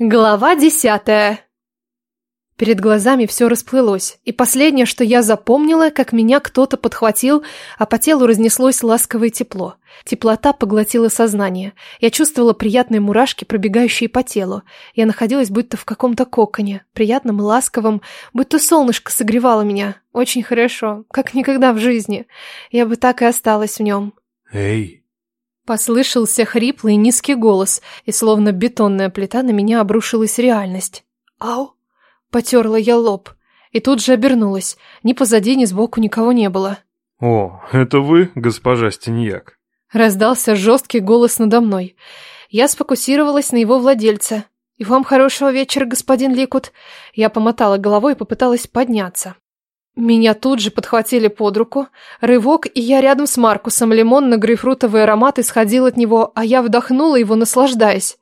Глава десятая. Перед глазами все расплылось, и последнее, что я запомнила, как меня кто-то подхватил, а по телу разнеслось ласковое тепло. Теплота поглотила сознание. Я чувствовала приятные мурашки, пробегающие по телу. Я находилась будто в каком-то коконе, приятном и ласковом, будто солнышко согревало меня. Очень хорошо, как никогда в жизни. Я бы так и осталась в нем. «Эй!» Послышался хриплый низкий голос, и словно бетонная плита на меня обрушилась реальность. «Ау!» Потерла я лоб. И тут же обернулась. Ни позади, ни сбоку никого не было. «О, это вы, госпожа Стеньяк?» Раздался жесткий голос надо мной. Я сфокусировалась на его владельце. «И вам хорошего вечера, господин Ликут». Я помотала головой и попыталась подняться. Меня тут же подхватили под руку. Рывок, и я рядом с Маркусом. Лимонно-грейпфрутовый аромат исходил от него, а я вдохнула его, наслаждаясь.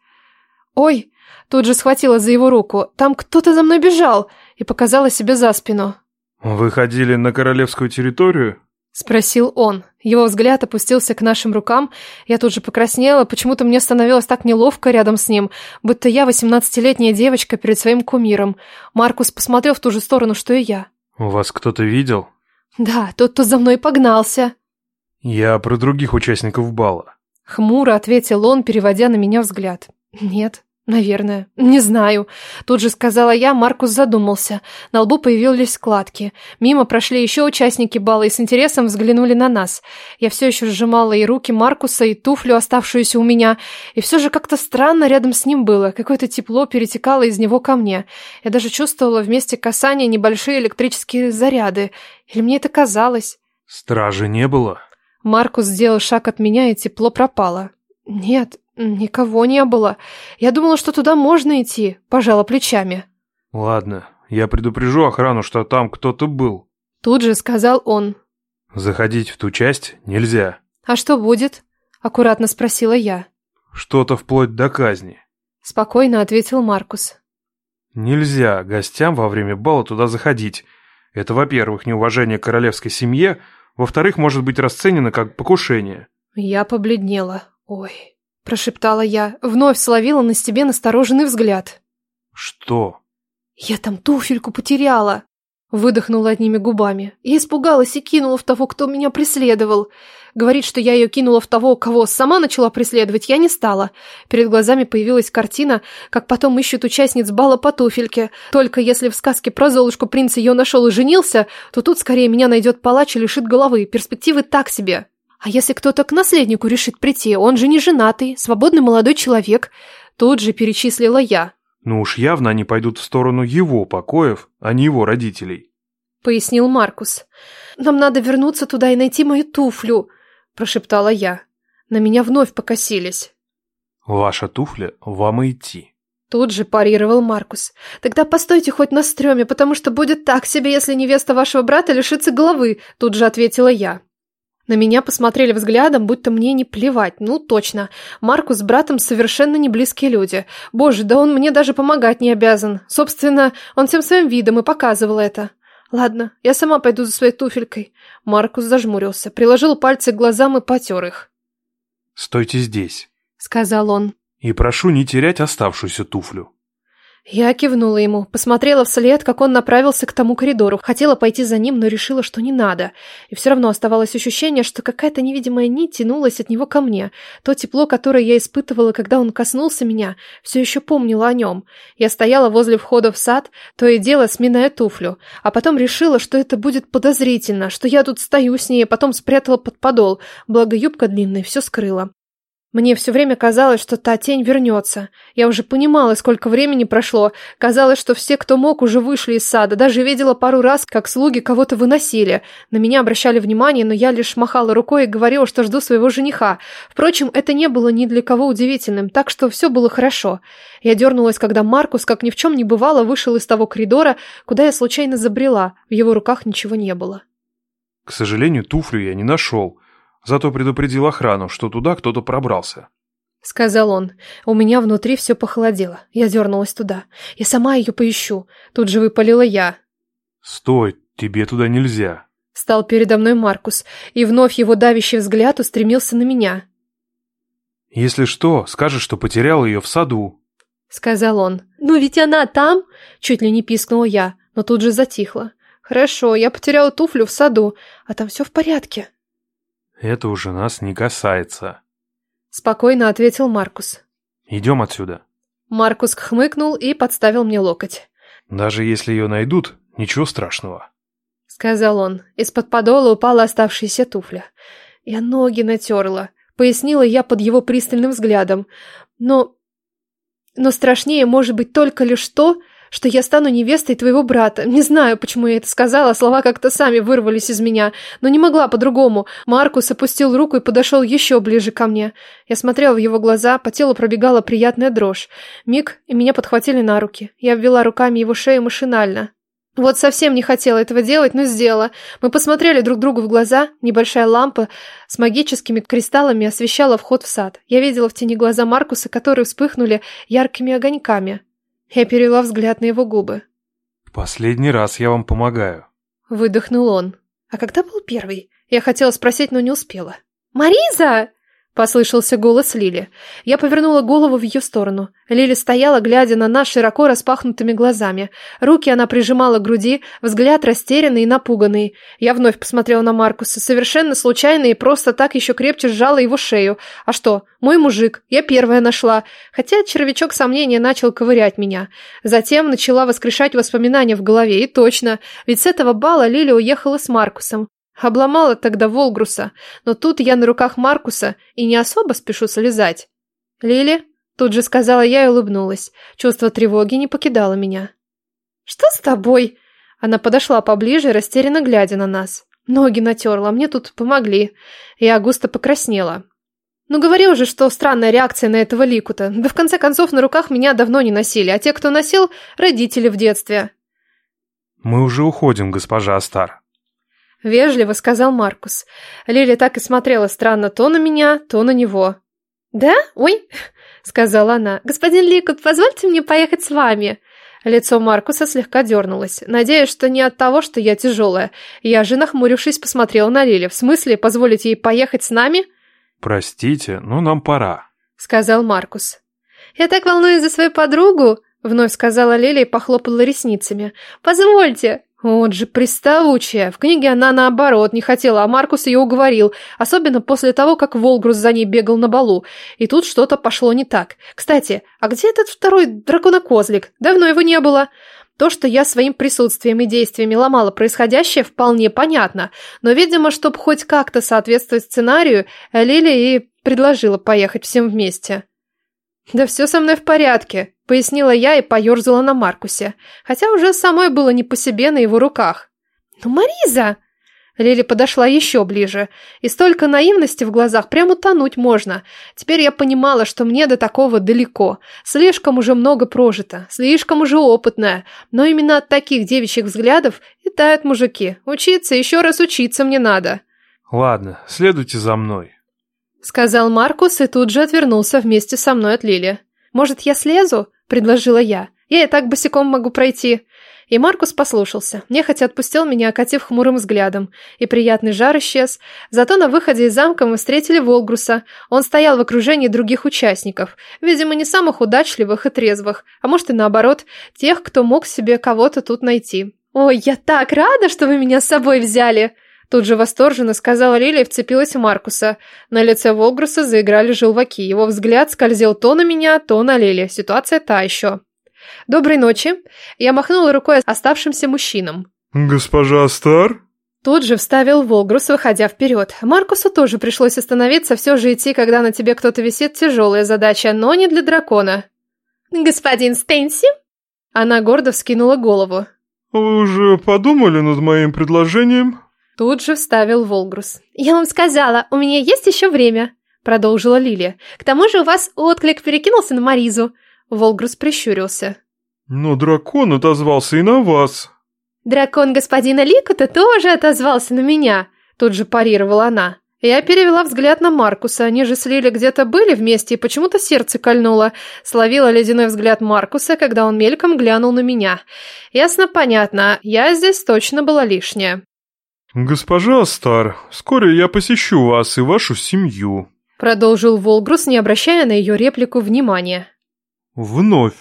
«Ой!» Тут же схватила за его руку. «Там кто-то за мной бежал!» И показала себе за спину. «Вы ходили на королевскую территорию?» Спросил он. Его взгляд опустился к нашим рукам. Я тут же покраснела. Почему-то мне становилось так неловко рядом с ним, будто я восемнадцатилетняя девочка перед своим кумиром. Маркус посмотрел в ту же сторону, что и я. «Вас кто-то видел?» «Да, тот, кто за мной погнался». «Я про других участников бала». Хмуро ответил он, переводя на меня взгляд. «Нет». «Наверное. Не знаю». Тут же сказала я, Маркус задумался. На лбу появились складки. Мимо прошли еще участники бала и с интересом взглянули на нас. Я все еще сжимала и руки Маркуса, и туфлю, оставшуюся у меня. И все же как-то странно рядом с ним было. Какое-то тепло перетекало из него ко мне. Я даже чувствовала вместе касания небольшие электрические заряды. Или мне это казалось? «Стражи не было?» Маркус сделал шаг от меня, и тепло пропало. «Нет, «Никого не было. Я думала, что туда можно идти», – пожала плечами. «Ладно, я предупрежу охрану, что там кто-то был». Тут же сказал он. «Заходить в ту часть нельзя». «А что будет?» – аккуратно спросила я. «Что-то вплоть до казни». Спокойно ответил Маркус. «Нельзя гостям во время бала туда заходить. Это, во-первых, неуважение к королевской семье, во-вторых, может быть расценено как покушение». Я побледнела. Ой, Прошептала я, вновь словила на себе настороженный взгляд. «Что?» «Я там туфельку потеряла!» Выдохнула одними губами. Я испугалась и кинула в того, кто меня преследовал. Говорит, что я ее кинула в того, кого сама начала преследовать, я не стала. Перед глазами появилась картина, как потом ищут участниц бала по туфельке. Только если в сказке про Золушку принц ее нашел и женился, то тут скорее меня найдет палач и лишит головы. Перспективы так себе. А если кто-то к наследнику решит прийти, он же не женатый, свободный молодой человек, тут же перечислила я. Ну уж явно они пойдут в сторону его покоев, а не его родителей. Пояснил Маркус. Нам надо вернуться туда и найти мою туфлю, прошептала я. На меня вновь покосились. Ваша туфля, вам идти. Тут же парировал Маркус. «Тогда постойте хоть на стреме, потому что будет так себе, если невеста вашего брата лишится головы», тут же ответила я. На меня посмотрели взглядом, будто мне не плевать. Ну, точно. Маркус с братом совершенно не близкие люди. Боже, да он мне даже помогать не обязан. Собственно, он всем своим видом и показывал это. Ладно, я сама пойду за своей туфелькой. Маркус зажмурился, приложил пальцы к глазам и потер их. «Стойте здесь», — сказал он. «И прошу не терять оставшуюся туфлю». Я кивнула ему, посмотрела вслед, как он направился к тому коридору. Хотела пойти за ним, но решила, что не надо. И все равно оставалось ощущение, что какая-то невидимая нить тянулась от него ко мне. То тепло, которое я испытывала, когда он коснулся меня, все еще помнила о нем. Я стояла возле входа в сад, то и дело сминая туфлю. А потом решила, что это будет подозрительно, что я тут стою с ней, а потом спрятала под подол, благо юбка длинная все скрыла. Мне все время казалось, что та тень вернется. Я уже понимала, сколько времени прошло. Казалось, что все, кто мог, уже вышли из сада. Даже видела пару раз, как слуги кого-то выносили. На меня обращали внимание, но я лишь махала рукой и говорила, что жду своего жениха. Впрочем, это не было ни для кого удивительным, так что все было хорошо. Я дернулась, когда Маркус, как ни в чем не бывало, вышел из того коридора, куда я случайно забрела. В его руках ничего не было. «К сожалению, туфлю я не нашел», Зато предупредил охрану, что туда кто-то пробрался. Сказал он. У меня внутри все похолодело. Я дернулась туда. Я сама ее поищу. Тут же выпалила я. Стой, тебе туда нельзя. Стал передо мной Маркус, и вновь его давящий взгляд устремился на меня. Если что, скажешь, что потерял ее в саду. сказал он. «Ну ведь она там!» — чуть ли не пискнула я, но тут же затихла. «Хорошо, я потеряла туфлю в саду, а там все в порядке». «Это уже нас не касается», — спокойно ответил Маркус. «Идем отсюда». Маркус хмыкнул и подставил мне локоть. «Даже если ее найдут, ничего страшного», — сказал он. Из-под подола упала оставшаяся туфля. Я ноги натерла, пояснила я под его пристальным взглядом. Но... Но страшнее может быть только лишь то, что я стану невестой твоего брата. Не знаю, почему я это сказала, слова как-то сами вырвались из меня, но не могла по-другому. Маркус опустил руку и подошел еще ближе ко мне. Я смотрела в его глаза, по телу пробегала приятная дрожь. Миг, и меня подхватили на руки. Я обвела руками его шею машинально. Вот совсем не хотела этого делать, но сделала. Мы посмотрели друг другу в глаза. Небольшая лампа с магическими кристаллами освещала вход в сад. Я видела в тени глаза Маркуса, которые вспыхнули яркими огоньками. Я перевела взгляд на его губы. «Последний раз я вам помогаю», — выдохнул он. «А когда был первый?» Я хотела спросить, но не успела. «Мариза!» Послышался голос Лили. Я повернула голову в ее сторону. Лили стояла, глядя на нас широко распахнутыми глазами. Руки она прижимала к груди, взгляд растерянный и напуганный. Я вновь посмотрела на Маркуса, совершенно случайно и просто так еще крепче сжала его шею. А что, мой мужик, я первая нашла. Хотя червячок сомнения начал ковырять меня. Затем начала воскрешать воспоминания в голове. И точно, ведь с этого бала Лили уехала с Маркусом. Обломала тогда Волгруса, но тут я на руках Маркуса и не особо спешу слезать. «Лили?» – тут же сказала я и улыбнулась. Чувство тревоги не покидало меня. «Что с тобой?» Она подошла поближе, растерянно глядя на нас. Ноги натерла, мне тут помогли. Я густо покраснела. Ну говорил же, что странная реакция на этого ликута. Да в конце концов на руках меня давно не носили, а те, кто носил, родители в детстве. «Мы уже уходим, госпожа Астар», — вежливо сказал Маркус. Лили так и смотрела странно то на меня, то на него. «Да? Ой!» — сказала она. «Господин Ликут, позвольте мне поехать с вами». Лицо Маркуса слегка дернулось. Надеюсь, что не от того, что я тяжелая. Я же, нахмурившись, посмотрела на Лили. В смысле, позволить ей поехать с нами? «Простите, но нам пора», — сказал Маркус. «Я так волнуюсь за свою подругу», — вновь сказала Лили и похлопала ресницами. «Позвольте!» Вот же приставучая. В книге она наоборот не хотела, а Маркус ее уговорил, особенно после того, как Волгрус за ней бегал на балу. И тут что-то пошло не так. Кстати, а где этот второй драконокозлик? Давно его не было. То, что я своим присутствием и действиями ломала происходящее, вполне понятно. Но, видимо, чтобы хоть как-то соответствовать сценарию, Лили и предложила поехать всем вместе. «Да все со мной в порядке», — пояснила я и поерзала на Маркусе, хотя уже самой было не по себе на его руках. «Ну, Мариза!» Лили подошла еще ближе, и столько наивности в глазах прямо тонуть можно. Теперь я понимала, что мне до такого далеко. Слишком уже много прожито, слишком уже опытная. Но именно от таких девичьих взглядов и тают мужики. Учиться, еще раз учиться мне надо. «Ладно, следуйте за мной», Сказал Маркус и тут же отвернулся вместе со мной от Лили. «Может, я слезу?» – предложила я. «Я и так босиком могу пройти». И Маркус послушался, нехотя отпустил меня, окатив хмурым взглядом, и приятный жар исчез. Зато на выходе из замка мы встретили Волгруса. Он стоял в окружении других участников, видимо, не самых удачливых и трезвых, а может и наоборот, тех, кто мог себе кого-то тут найти. «Ой, я так рада, что вы меня с собой взяли!» Тут же восторженно сказала Лилия и вцепилась в Маркуса. На лице Волгруса заиграли желваки. Его взгляд скользил то на меня, то на Лили. Ситуация та еще. «Доброй ночи!» Я махнула рукой оставшимся мужчинам. «Госпожа Стар?» Тут же вставил Волгрус, выходя вперед. Маркусу тоже пришлось остановиться, все же идти, когда на тебе кто-то висит, тяжелая задача, но не для дракона. «Господин Стенси?» Она гордо вскинула голову. «Вы уже подумали над моим предложением?» Тут же вставил Волгрус. «Я вам сказала, у меня есть еще время», — продолжила Лилия. «К тому же у вас отклик перекинулся на Маризу». Волгрус прищурился. «Но дракон отозвался и на вас». «Дракон господина Ликута тоже отозвался на меня», — тут же парировала она. Я перевела взгляд на Маркуса. Они же с Лили где-то были вместе, и почему-то сердце кольнуло. Словила ледяной взгляд Маркуса, когда он мельком глянул на меня. Ясно, понятно, я здесь точно была лишняя. «Госпожа Стар, вскоре я посещу вас и вашу семью», продолжил Волгрус, не обращая на ее реплику внимания. Вновь.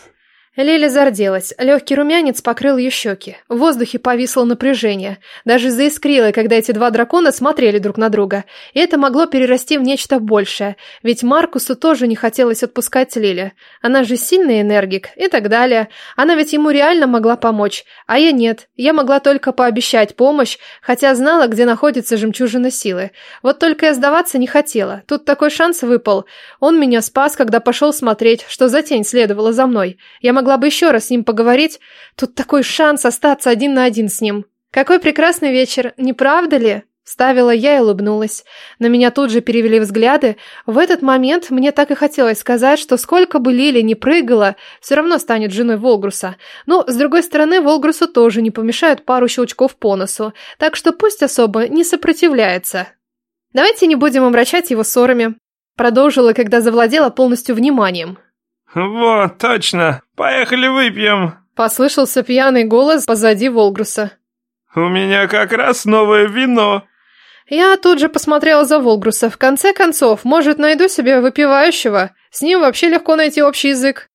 Лиля зарделась, легкий румянец покрыл ее щеки. В воздухе повисло напряжение. Даже заискрило, когда эти два дракона смотрели друг на друга. И это могло перерасти в нечто большее. Ведь Маркусу тоже не хотелось отпускать Лили. Она же сильный энергик и так далее. Она ведь ему реально могла помочь. А я нет. Я могла только пообещать помощь, хотя знала, где находится жемчужина силы. Вот только я сдаваться не хотела. Тут такой шанс выпал. Он меня спас, когда пошел смотреть, что за тень следовала за мной. Я могла бы еще раз с ним поговорить. Тут такой шанс остаться один на один с ним. Какой прекрасный вечер, не правда ли? Ставила я и улыбнулась. На меня тут же перевели взгляды. В этот момент мне так и хотелось сказать, что сколько бы Лили ни прыгала, все равно станет женой Волгруса. Но, с другой стороны, Волгрусу тоже не помешают пару щелчков по носу, так что пусть особо не сопротивляется. Давайте не будем омрачать его ссорами. Продолжила, когда завладела полностью вниманием. «Вот, точно! Поехали выпьем!» Послышался пьяный голос позади Волгруса. «У меня как раз новое вино!» Я тут же посмотрела за Волгруса. В конце концов, может, найду себе выпивающего? С ним вообще легко найти общий язык.